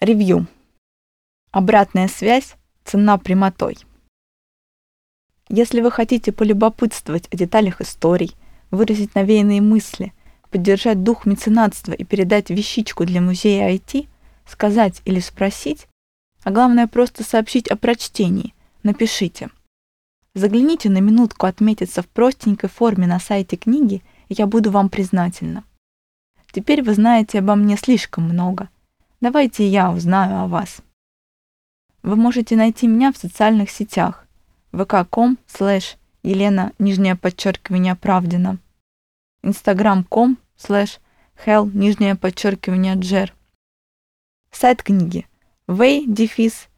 Ревью. Обратная связь – цена прямотой. Если вы хотите полюбопытствовать о деталях историй, выразить навеянные мысли, поддержать дух меценатства и передать вещичку для музея IT, сказать или спросить, а главное просто сообщить о прочтении, напишите. Загляните на минутку отметиться в простенькой форме на сайте книги, и я буду вам признательна. Теперь вы знаете обо мне слишком много. Давайте я узнаю о вас. Вы можете найти меня в социальных сетях vk.com слэш Елена, нижнее подчеркивание, Правдина, instagram.com слэш hell, нижнее подчеркивание, Джер. Сайт книги way-in-it.ru